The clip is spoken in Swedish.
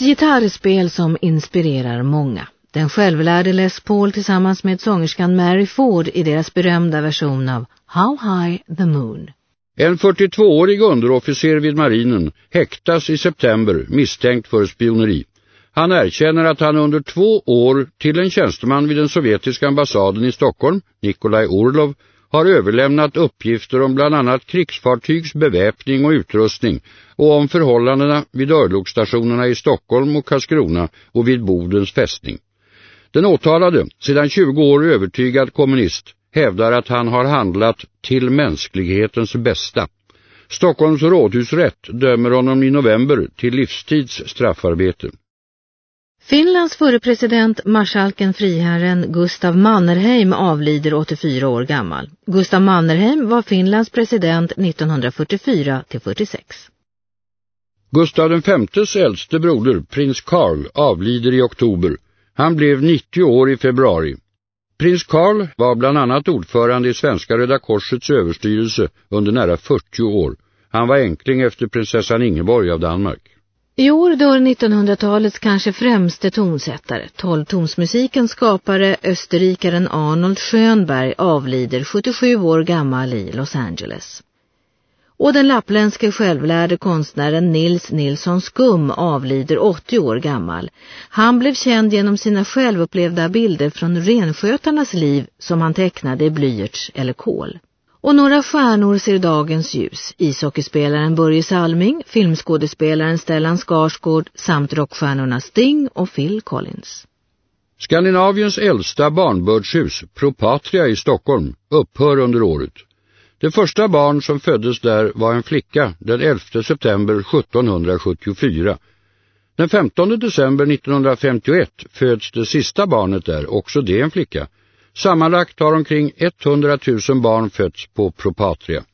Ett gitarrspel som inspirerar många. Den självlärde Les Paul tillsammans med sångerskan Mary Ford i deras berömda version av How High the Moon. En 42-årig underofficer vid marinen häktas i september misstänkt för spioneri. Han erkänner att han under två år till en tjänsteman vid den sovjetiska ambassaden i Stockholm, Nikolaj Orlov, har överlämnat uppgifter om bland annat krigsfartygs beväpning och utrustning och om förhållandena vid örlogsstationerna i Stockholm och Karlskrona och vid Bodens fästning. Den åtalade, sedan 20 år övertygad kommunist, hävdar att han har handlat till mänsklighetens bästa. Stockholms rådhusrätt dömer honom i november till livstids straffarbete. Finlands förre president, marskalken friherren Gustav Mannerheim avlider 84 år gammal. Gustav Mannerheim var Finlands president 1944 till 46. Gustav Vs äldste broder, prins Karl, avlider i oktober. Han blev 90 år i februari. Prins Karl var bland annat ordförande i Svenska Röda Korsets överstyrelse under nära 40 år. Han var enkling efter prinsessan Ingeborg av Danmark. I år dör 1900-talets kanske främste tonsättare, tolvtonsmusikens skapare, österrikaren Arnold Schönberg avlider 77 år gammal i Los Angeles. Och den lappländske självlärde konstnären Nils Nilsson Skum avlider 80 år gammal. Han blev känd genom sina självupplevda bilder från renskötarnas liv som han tecknade i blyerts eller kol. Och några stjärnor ser dagens ljus. Ishockeyspelaren Börje Salming, filmskådespelaren Stellan Skarsgård samt rockstjärnorna Sting och Phil Collins. Skandinaviens äldsta barnbördshus, Propatria i Stockholm, upphör under året. Det första barn som föddes där var en flicka den 11 september 1774. Den 15 december 1951 föds det sista barnet där, också det en flicka. Sammanlagt har omkring 100 000 barn fötts på Propatria.